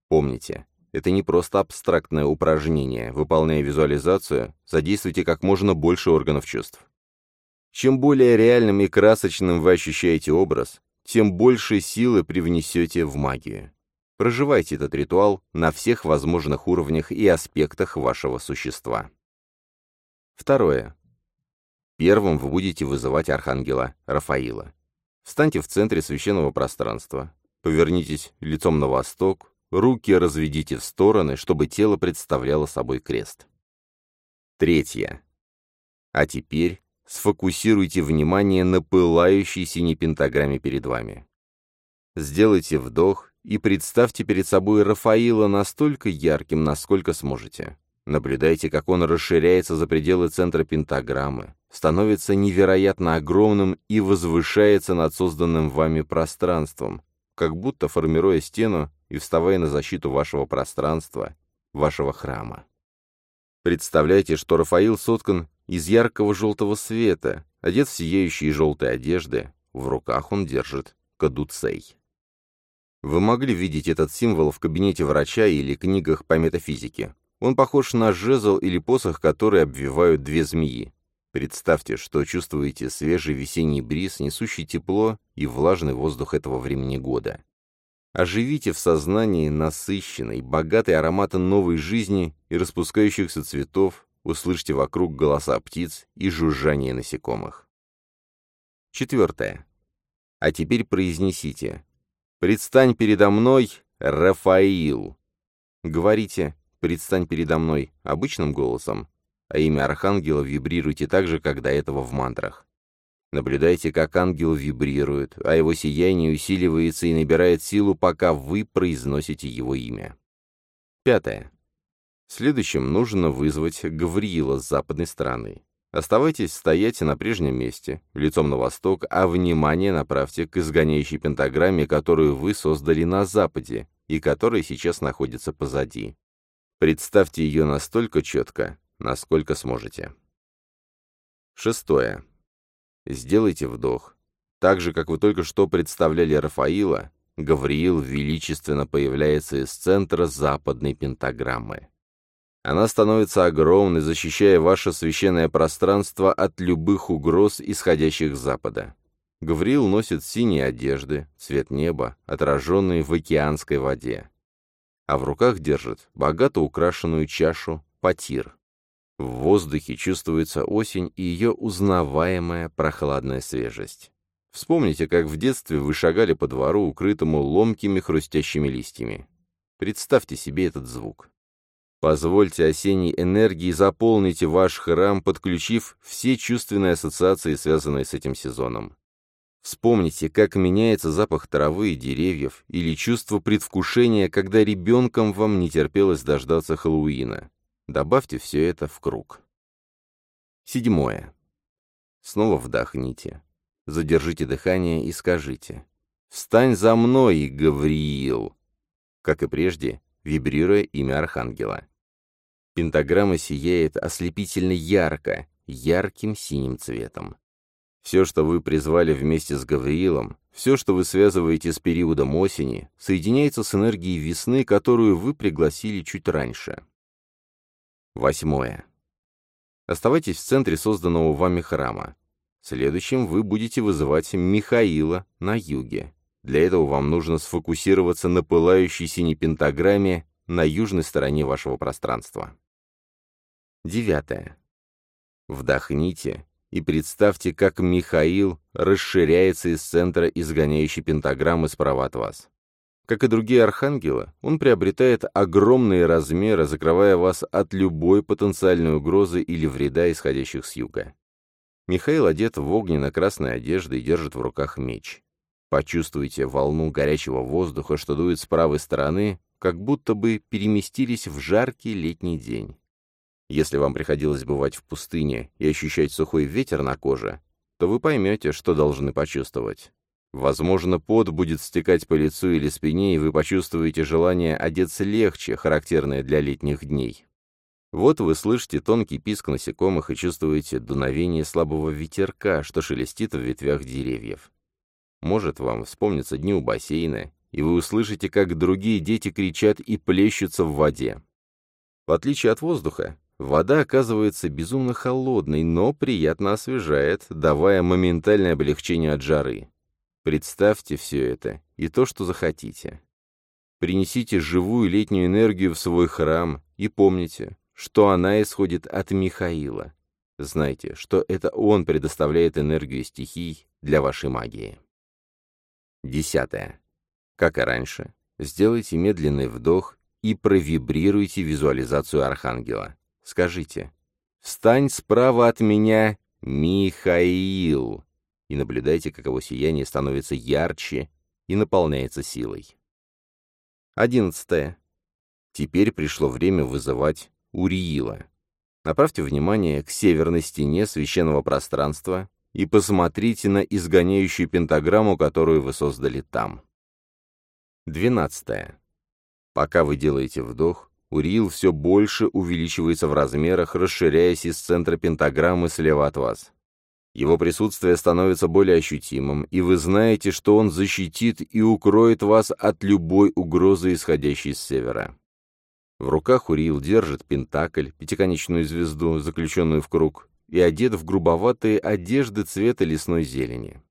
Помните, это не просто абстрактное упражнение. Выполняя визуализацию, задействуйте как можно больше органов чувств. Чем более реальным и красочным вы ощущаете образ, тем больше силы привнесете в магию. Проживайте этот ритуал на всех возможных уровнях и аспектах вашего существа. Второе. Первым вы будете вызывать архангела Рафаила. Встаньте в центре священного пространства, повернитесь лицом на восток, Руки разведите в стороны, чтобы тело представляло собой крест. Третье. А теперь сфокусируйте внимание на пылающей синей пентаграмме перед вами. Сделайте вдох и представьте перед собой Рафаила настолько ярким, насколько сможете. Наблюдайте, как он расширяется за пределы центра пентаграммы, становится невероятно огромным и возвышается над созданным вами пространством, как будто формируя стену и вставая на защиту вашего пространства, вашего храма. Представляйте, что Рафаил соткан из яркого желтого света, одет в сияющие желтые одежды, в руках он держит кадуцей. Вы могли видеть этот символ в кабинете врача или книгах по метафизике. Он похож на жезл или посох, который обвивают две змеи. Представьте, что чувствуете свежий весенний бриз, несущий тепло и влажный воздух этого времени года. Оживите в сознании насыщенный, богатый ароматом новой жизни и распускающихся цветов, услышьте вокруг голоса птиц и жужжание насекомых. Четвертое. А теперь произнесите «Предстань передо мной, Рафаил». Говорите «Предстань передо мной» обычным голосом, а имя Архангела вибрируйте так же, как до этого в мантрах. Наблюдайте, как ангел вибрирует, а его сияние усиливается и набирает силу, пока вы произносите его имя. Пятое. Следующим нужно вызвать Гавриила с западной стороны. Оставайтесь стоять на прежнем месте, лицом на восток, а внимание направьте к изгоняющей пентаграмме, которую вы создали на западе и которая сейчас находится позади. Представьте ее настолько четко, насколько сможете. Шестое. Сделайте вдох. Так же, как вы только что представляли Рафаила, Гавриил величественно появляется из центра западной пентаграммы. Она становится огромной, защищая ваше священное пространство от любых угроз, исходящих с запада. Гавриил носит синие одежды, цвет неба, отраженный в океанской воде. А в руках держит богато украшенную чашу патир. В воздухе чувствуется осень и ее узнаваемая прохладная свежесть. Вспомните, как в детстве вы шагали по двору, укрытому ломкими хрустящими листьями. Представьте себе этот звук. Позвольте осенней энергии заполнить ваш храм, подключив все чувственные ассоциации, связанные с этим сезоном. Вспомните, как меняется запах травы и деревьев, или чувство предвкушения, когда ребенком вам не терпелось дождаться Хэллоуина. Добавьте все это в круг. Седьмое. Снова вдохните. Задержите дыхание и скажите «Встань за мной, Гавриил!» Как и прежде, вибрируя имя Архангела. Пентаграмма сияет ослепительно ярко, ярким синим цветом. Все, что вы призвали вместе с Гавриилом, все, что вы связываете с периодом осени, соединяется с энергией весны, которую вы пригласили чуть раньше. Восьмое. Оставайтесь в центре созданного вами храма. Следующим вы будете вызывать Михаила на юге. Для этого вам нужно сфокусироваться на пылающей синей пентаграмме на южной стороне вашего пространства. Девятое. Вдохните и представьте, как Михаил расширяется из центра изгоняющей пентаграммы справа от вас. Как и другие архангелы, он приобретает огромные размеры, закрывая вас от любой потенциальной угрозы или вреда, исходящих с юга. Михаил одет в огненно-красной одежды и держит в руках меч. Почувствуйте волну горячего воздуха, что дует с правой стороны, как будто бы переместились в жаркий летний день. Если вам приходилось бывать в пустыне и ощущать сухой ветер на коже, то вы поймете, что должны почувствовать. Возможно, пот будет стекать по лицу или спине, и вы почувствуете желание одеться легче, характерное для летних дней. Вот вы слышите тонкий писк насекомых и чувствуете дуновение слабого ветерка, что шелестит в ветвях деревьев. Может, вам вспомнятся дни у бассейна, и вы услышите, как другие дети кричат и плещутся в воде. В отличие от воздуха, вода оказывается безумно холодной, но приятно освежает, давая моментальное облегчение от жары. Представьте все это и то, что захотите. Принесите живую летнюю энергию в свой храм и помните, что она исходит от Михаила. Знайте, что это он предоставляет энергию стихий для вашей магии. Десятое. Как и раньше, сделайте медленный вдох и провибрируйте визуализацию Архангела. Скажите «Встань справа от меня, Михаил!» И наблюдайте, как его сияние становится ярче и наполняется силой. Одиннадцатое. Теперь пришло время вызывать Уриила. Направьте внимание к северной стене священного пространства и посмотрите на изгоняющую пентаграмму, которую вы создали там. Двенадцатое. Пока вы делаете вдох, Уриил все больше увеличивается в размерах, расширяясь из центра пентаграммы слева от вас. Его присутствие становится более ощутимым, и вы знаете, что он защитит и укроет вас от любой угрозы, исходящей с севера. В руках Уриил держит пентакль, пятиконечную звезду, заключенную в круг, и одет в грубоватые одежды цвета лесной зелени.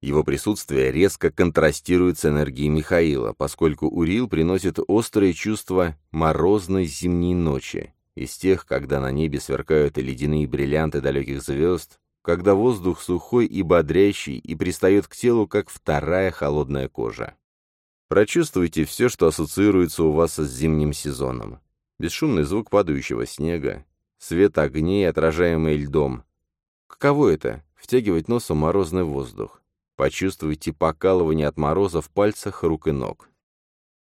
Его присутствие резко контрастирует с энергией Михаила, поскольку Урил приносит острое чувство морозной зимней ночи, из тех, когда на небе сверкают ледяные бриллианты далеких звезд, когда воздух сухой и бодрящий и пристает к телу, как вторая холодная кожа. Прочувствуйте все, что ассоциируется у вас с зимним сезоном. Бесшумный звук падающего снега, свет огней, отражаемый льдом. Каково это — втягивать носом морозный воздух? Почувствуйте покалывание от мороза в пальцах рук и ног.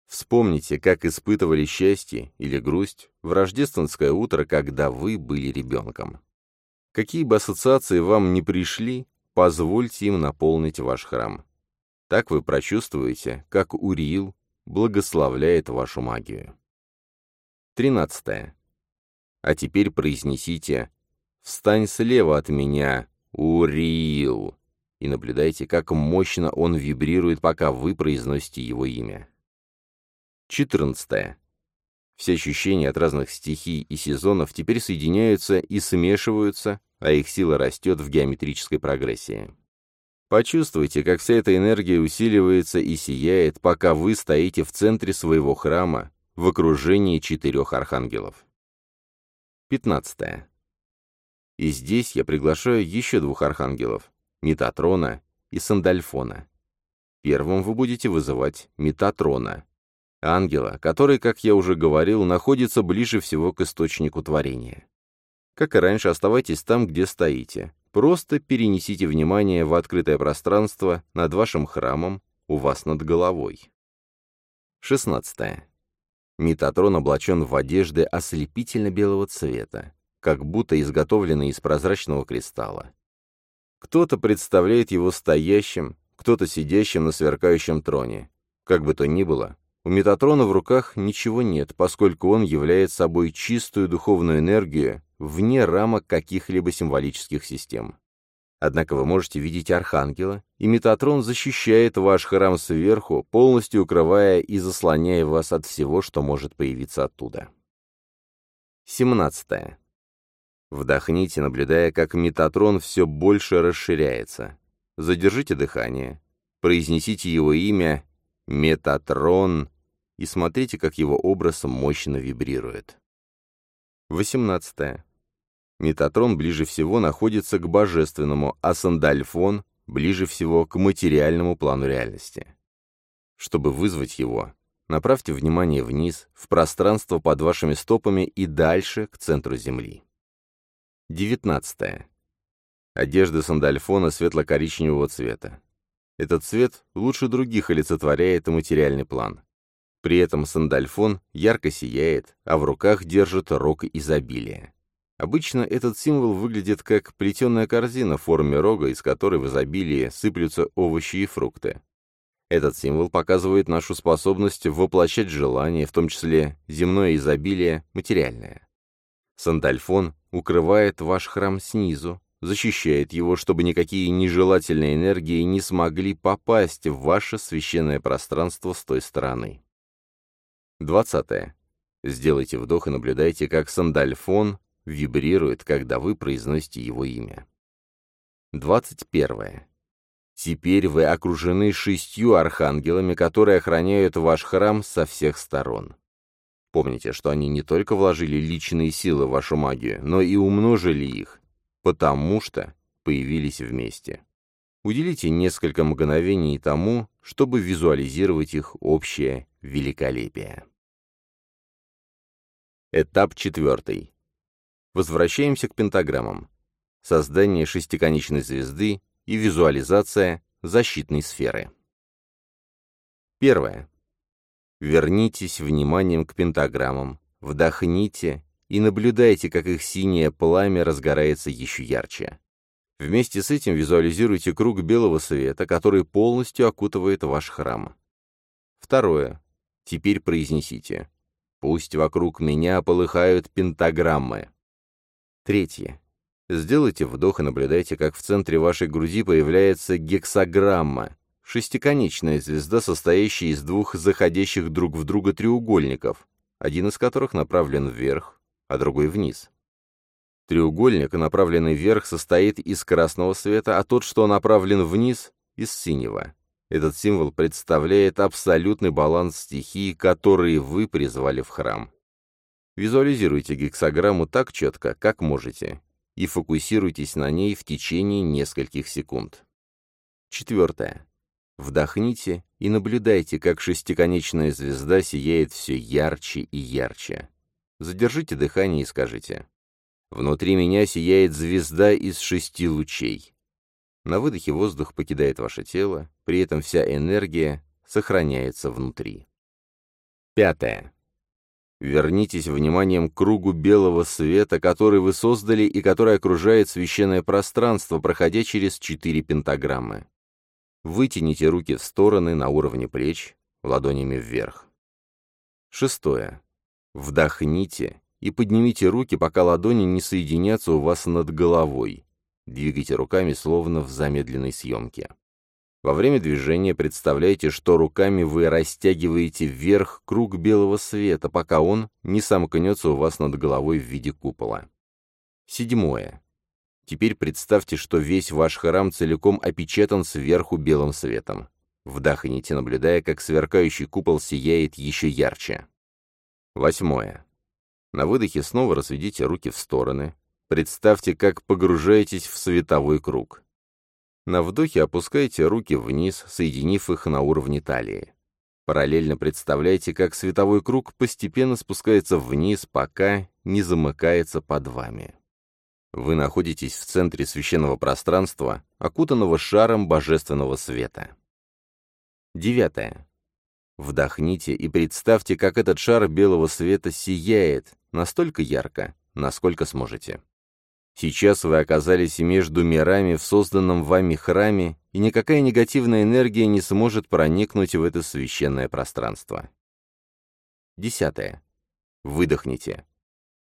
Вспомните, как испытывали счастье или грусть в рождественское утро, когда вы были ребенком. Какие бы ассоциации вам ни пришли, позвольте им наполнить ваш храм. Так вы прочувствуете, как Уриил благословляет вашу магию. 13. А теперь произнесите «Встань слева от меня, Уриил» и наблюдайте, как мощно он вибрирует, пока вы произносите его имя. 14. Все ощущения от разных стихий и сезонов теперь соединяются и смешиваются, а их сила растет в геометрической прогрессии. Почувствуйте, как вся эта энергия усиливается и сияет, пока вы стоите в центре своего храма в окружении четырех архангелов. 15. И здесь я приглашаю еще двух архангелов, Метатрона и Сандальфона. Первым вы будете вызывать Метатрона, ангела, который, как я уже говорил, находится ближе всего к источнику творения. Как и раньше, оставайтесь там, где стоите. Просто перенесите внимание в открытое пространство над вашим храмом, у вас над головой. 16. Метатрон облачен в одежды ослепительно-белого цвета, как будто изготовленные из прозрачного кристалла. Кто-то представляет его стоящим, кто-то сидящим на сверкающем троне. Как бы то ни было, у Метатрона в руках ничего нет, поскольку он является собой чистую духовную энергию вне рамок каких-либо символических систем. Однако вы можете видеть Архангела, и Метатрон защищает ваш храм сверху, полностью укрывая и заслоняя вас от всего, что может появиться оттуда. 17. Вдохните, наблюдая, как метатрон все больше расширяется. Задержите дыхание. произнесите его имя Метатрон и смотрите, как его образ мощно вибрирует. 18. Метатрон ближе всего находится к божественному, а Сандальфон ближе всего к материальному плану реальности. Чтобы вызвать его, направьте внимание вниз, в пространство под вашими стопами и дальше, к центру Земли. 19. Одежда Сандальфона светло-коричневого цвета. Этот цвет лучше других олицетворяет материальный план. При этом Сандальфон ярко сияет, а в руках держит рог изобилия. Обычно этот символ выглядит как плетеная корзина в форме рога, из которой в изобилии сыплются овощи и фрукты. Этот символ показывает нашу способность воплощать желания, в том числе земное изобилие, материальное. Сандальфон укрывает ваш храм снизу, защищает его, чтобы никакие нежелательные энергии не смогли попасть в ваше священное пространство с той стороны. 20. Сделайте вдох и наблюдайте, как сандальфон вибрирует, когда вы произносите его имя. 21. Теперь вы окружены шестью архангелами, которые охраняют ваш храм со всех сторон. Помните, что они не только вложили личные силы в вашу магию, но и умножили их, потому что появились вместе. Уделите несколько мгновений тому, чтобы визуализировать их общее великолепие. Этап четвертый. Возвращаемся к пентаграммам. Создание шестиконечной звезды и визуализация защитной сферы. Первое. Вернитесь вниманием к пентаграммам, вдохните и наблюдайте, как их синее пламя разгорается еще ярче. Вместе с этим визуализируйте круг белого света, который полностью окутывает ваш храм. Второе. Теперь произнесите. Пусть вокруг меня полыхают пентаграммы. Третье. Сделайте вдох и наблюдайте, как в центре вашей груди появляется гексаграмма, шестиконечная звезда, состоящая из двух заходящих друг в друга треугольников, один из которых направлен вверх, а другой вниз. Треугольник, направленный вверх, состоит из красного света, а тот, что направлен вниз, из синего. Этот символ представляет абсолютный баланс стихий, которые вы призвали в храм. Визуализируйте гексаграмму так четко, как можете, и фокусируйтесь на ней в течение нескольких секунд. Четвертое. Вдохните и наблюдайте, как шестиконечная звезда сияет все ярче и ярче. Задержите дыхание и скажите. «Внутри меня сияет звезда из шести лучей». На выдохе воздух покидает ваше тело, при этом вся энергия сохраняется внутри. Пятое. Вернитесь вниманием к кругу белого света, который вы создали и который окружает священное пространство, проходя через четыре пентаграммы. Вытяните руки в стороны на уровне плеч, ладонями вверх. Шестое. Вдохните и поднимите руки, пока ладони не соединятся у вас над головой. Двигайте руками, словно в замедленной съемке. Во время движения представляйте, что руками вы растягиваете вверх круг белого света, пока он не сомкнется у вас над головой в виде купола. Седьмое. Теперь представьте, что весь ваш храм целиком опечатан сверху белым светом. Вдохните, наблюдая, как сверкающий купол сияет еще ярче. Восьмое. На выдохе снова разведите руки в стороны. Представьте, как погружаетесь в световой круг. На вдохе опускайте руки вниз, соединив их на уровне талии. Параллельно представляйте, как световой круг постепенно спускается вниз, пока не замыкается под вами. Вы находитесь в центре священного пространства, окутанного шаром божественного света. Девятое. Вдохните и представьте, как этот шар белого света сияет настолько ярко, насколько сможете. Сейчас вы оказались между мирами в созданном вами храме, и никакая негативная энергия не сможет проникнуть в это священное пространство. Десятое. Выдохните.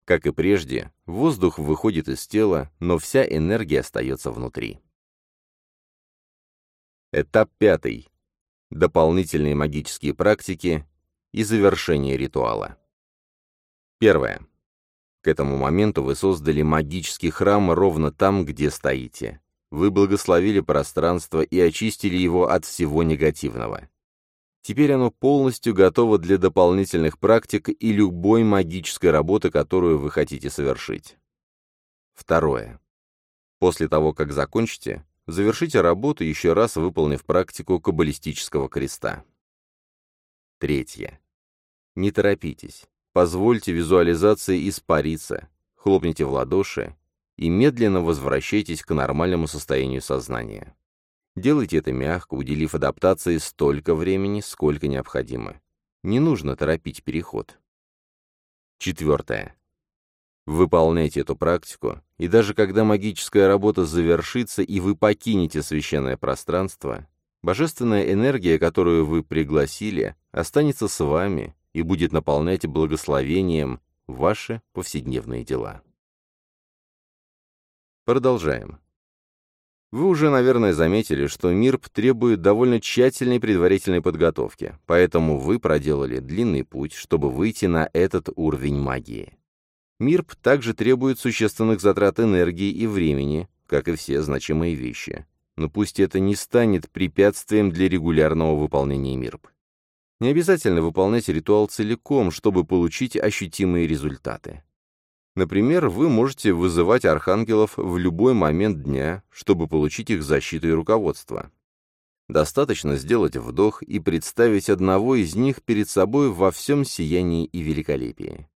Как и прежде, воздух выходит из тела, но вся энергия остается внутри. Этап пятый. Дополнительные магические практики и завершение ритуала. Первое. К этому моменту вы создали магический храм ровно там, где стоите. Вы благословили пространство и очистили его от всего негативного. Теперь оно полностью готово для дополнительных практик и любой магической работы, которую вы хотите совершить. Второе. После того, как закончите, завершите работу, еще раз выполнив практику каббалистического креста. Третье. Не торопитесь. Позвольте визуализации испариться, хлопните в ладоши и медленно возвращайтесь к нормальному состоянию сознания. Делайте это мягко, уделив адаптации столько времени, сколько необходимо. Не нужно торопить переход. Четвертое. Выполняйте эту практику, и даже когда магическая работа завершится и вы покинете священное пространство, божественная энергия, которую вы пригласили, останется с вами и будет наполнять благословением ваши повседневные дела. Продолжаем. Вы уже, наверное, заметили, что МИРП требует довольно тщательной предварительной подготовки, поэтому вы проделали длинный путь, чтобы выйти на этот уровень магии. МИРП также требует существенных затрат энергии и времени, как и все значимые вещи. Но пусть это не станет препятствием для регулярного выполнения МИРП. Не обязательно выполнять ритуал целиком, чтобы получить ощутимые результаты. Например, вы можете вызывать архангелов в любой момент дня, чтобы получить их защиту и руководство. Достаточно сделать вдох и представить одного из них перед собой во всем сиянии и великолепии.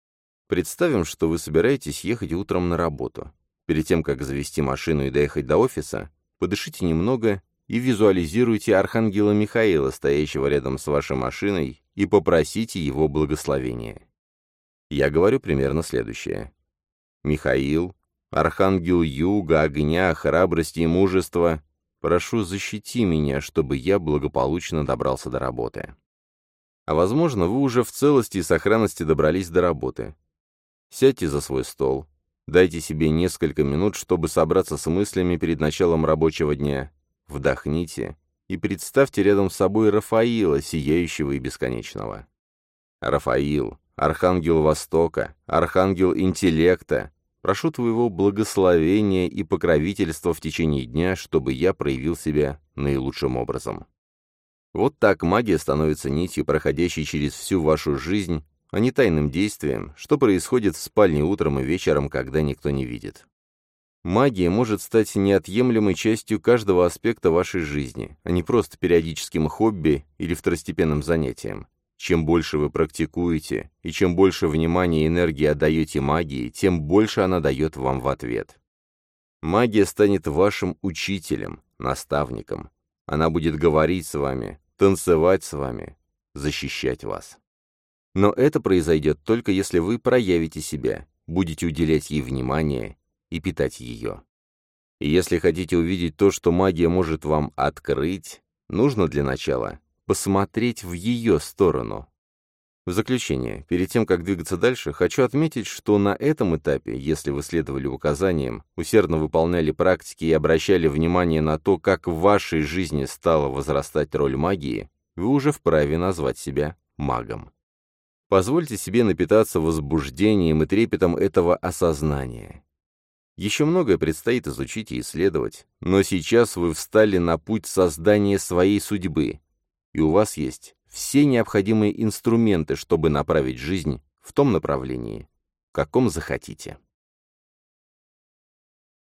Представим, что вы собираетесь ехать утром на работу. Перед тем, как завести машину и доехать до офиса, подышите немного и визуализируйте Архангела Михаила, стоящего рядом с вашей машиной, и попросите его благословения. Я говорю примерно следующее. Михаил, архангел юга, огня, храбрости и мужества, прошу, защити меня, чтобы я благополучно добрался до работы. А возможно, вы уже в целости и сохранности добрались до работы. Сядьте за свой стол, дайте себе несколько минут, чтобы собраться с мыслями перед началом рабочего дня, вдохните и представьте рядом с собой Рафаила, сияющего и бесконечного. Рафаил, Архангел Востока, Архангел Интеллекта, прошу твоего благословения и покровительства в течение дня, чтобы я проявил себя наилучшим образом. Вот так магия становится нитью, проходящей через всю вашу жизнь, а не тайным действием, что происходит в спальне утром и вечером, когда никто не видит. Магия может стать неотъемлемой частью каждого аспекта вашей жизни, а не просто периодическим хобби или второстепенным занятием. Чем больше вы практикуете, и чем больше внимания и энергии отдаете магии, тем больше она дает вам в ответ. Магия станет вашим учителем, наставником. Она будет говорить с вами, танцевать с вами, защищать вас. Но это произойдет только если вы проявите себя, будете уделять ей внимание и питать ее. И если хотите увидеть то, что магия может вам открыть, нужно для начала посмотреть в ее сторону. В заключение, перед тем, как двигаться дальше, хочу отметить, что на этом этапе, если вы следовали указаниям, усердно выполняли практики и обращали внимание на то, как в вашей жизни стала возрастать роль магии, вы уже вправе назвать себя магом. Позвольте себе напитаться возбуждением и трепетом этого осознания. Еще многое предстоит изучить и исследовать, но сейчас вы встали на путь создания своей судьбы, и у вас есть все необходимые инструменты, чтобы направить жизнь в том направлении, в каком захотите.